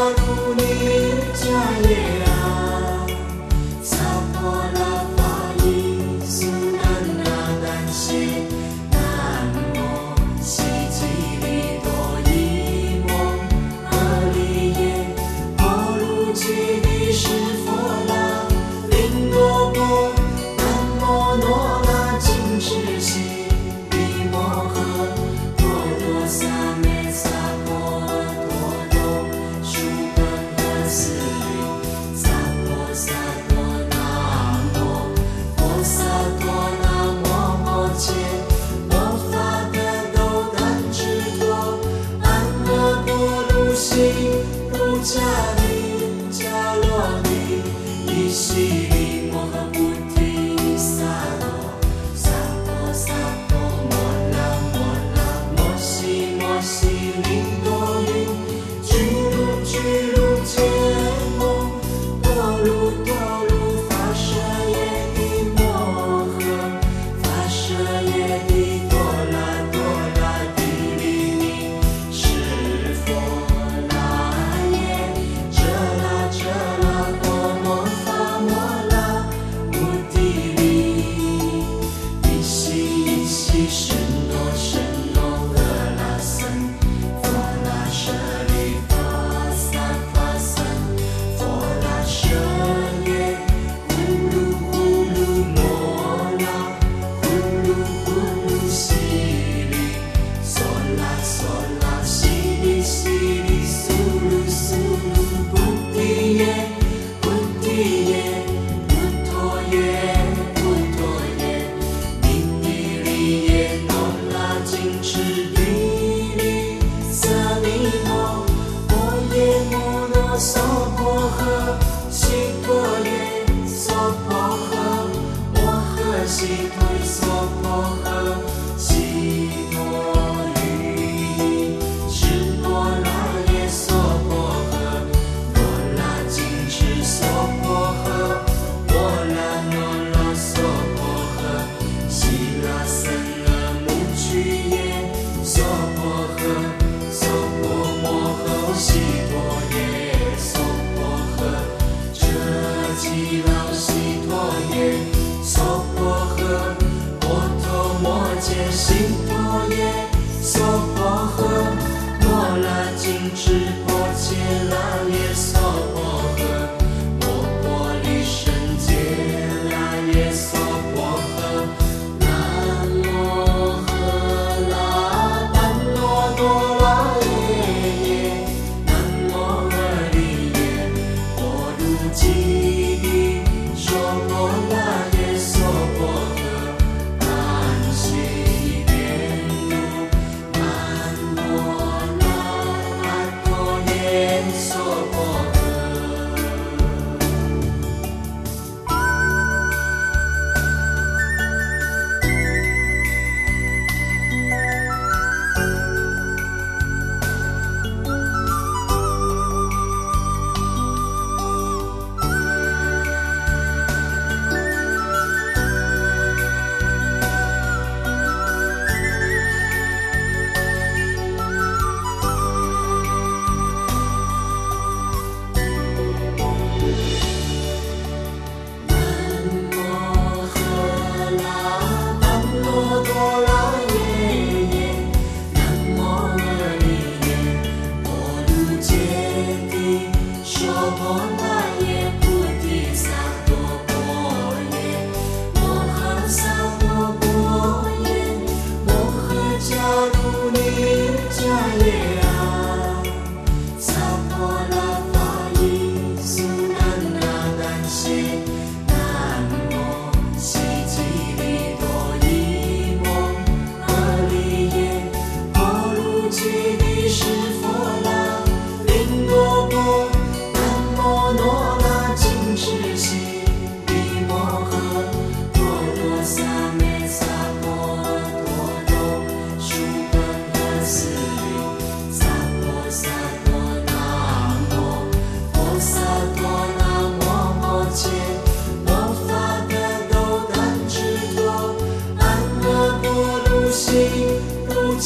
诃迦卢尼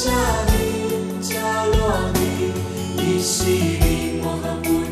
夏雨，夏落雨，一席里，我何不？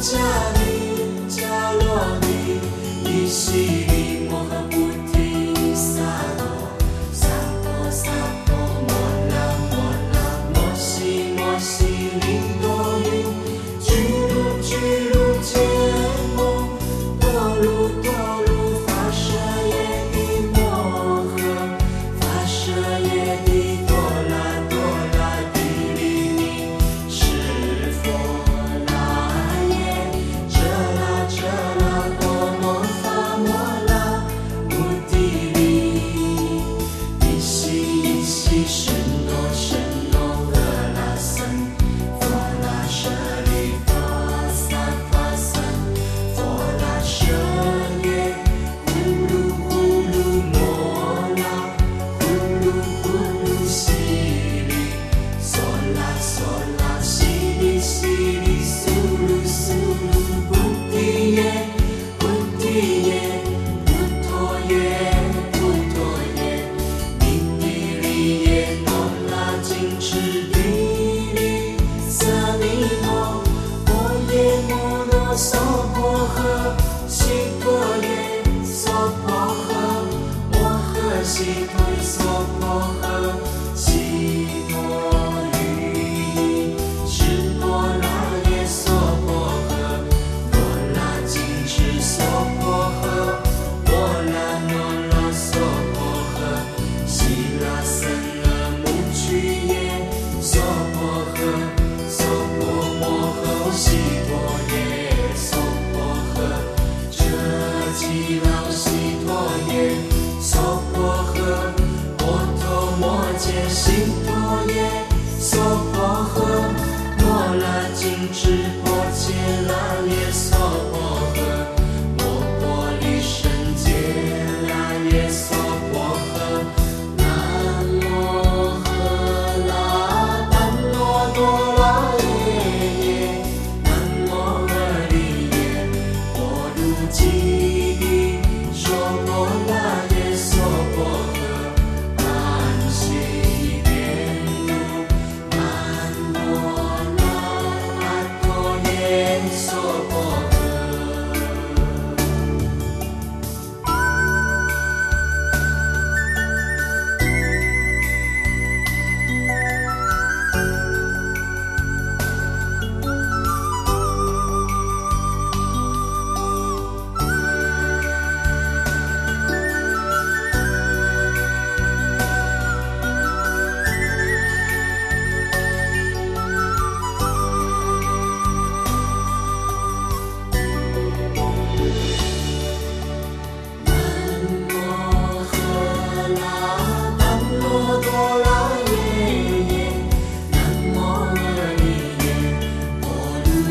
家。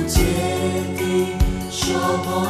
卢揭谛，说婆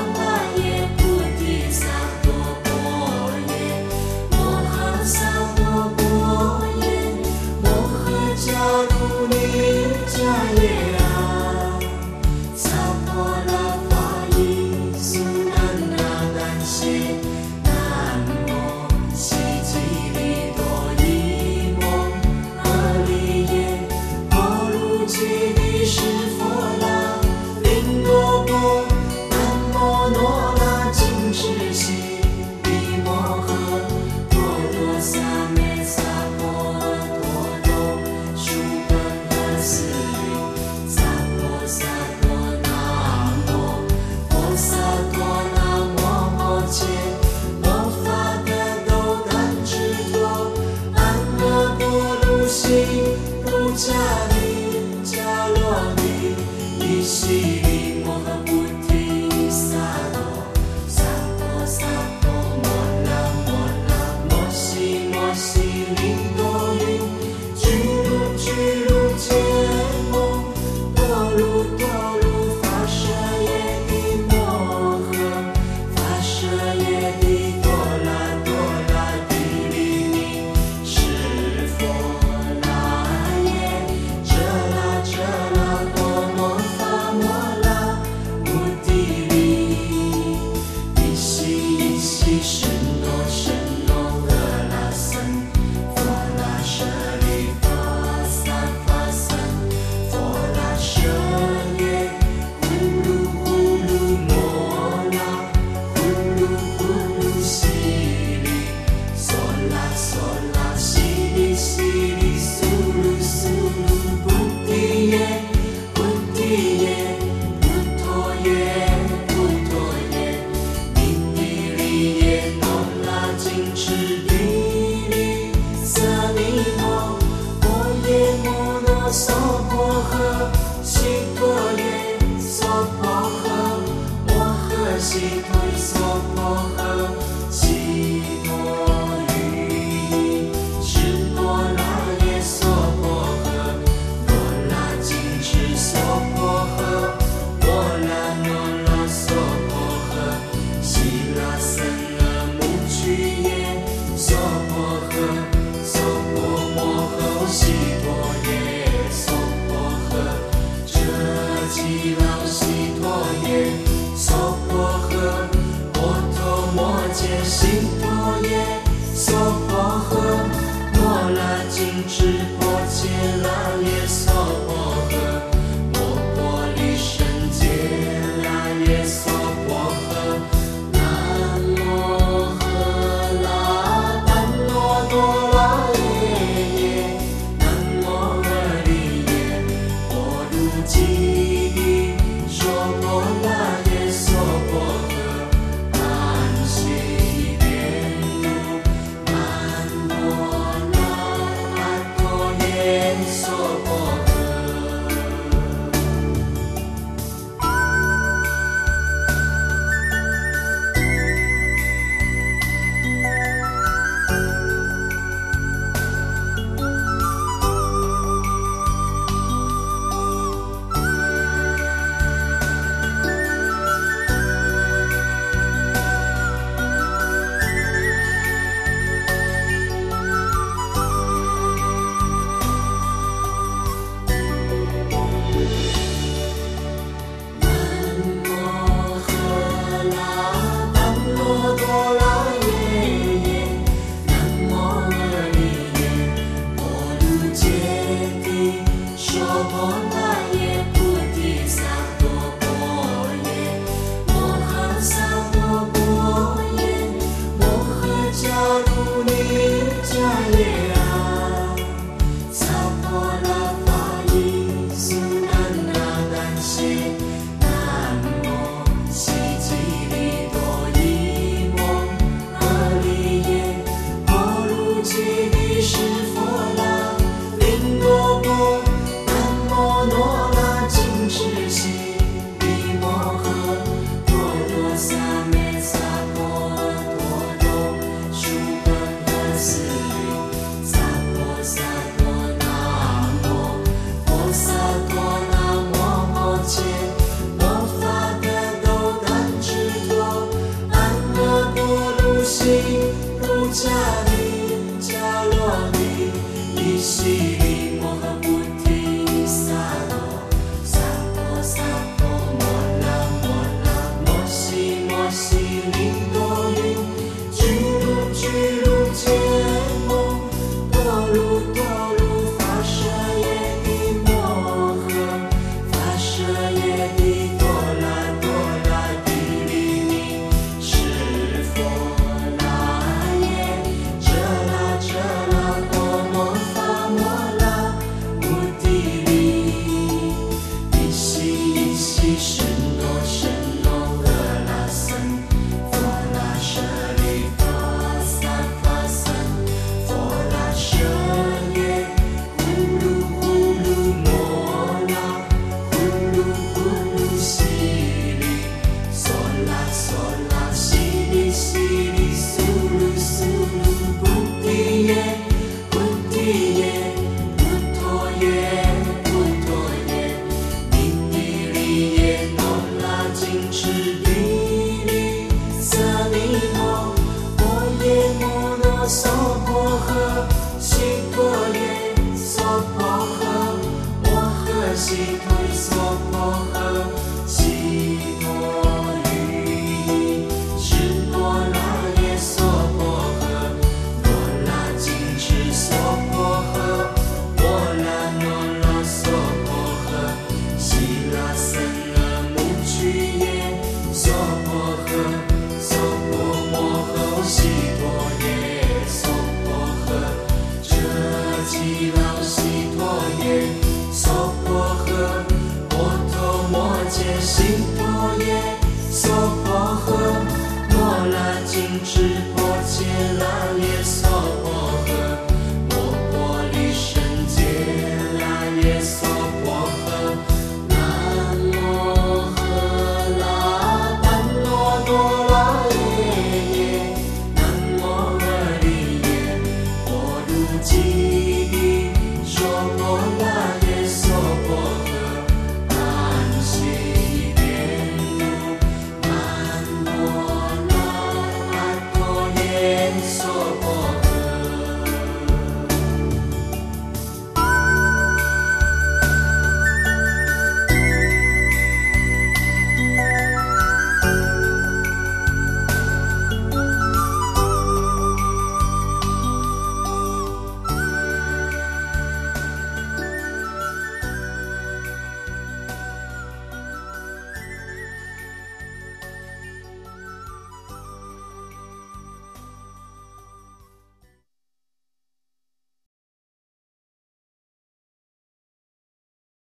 记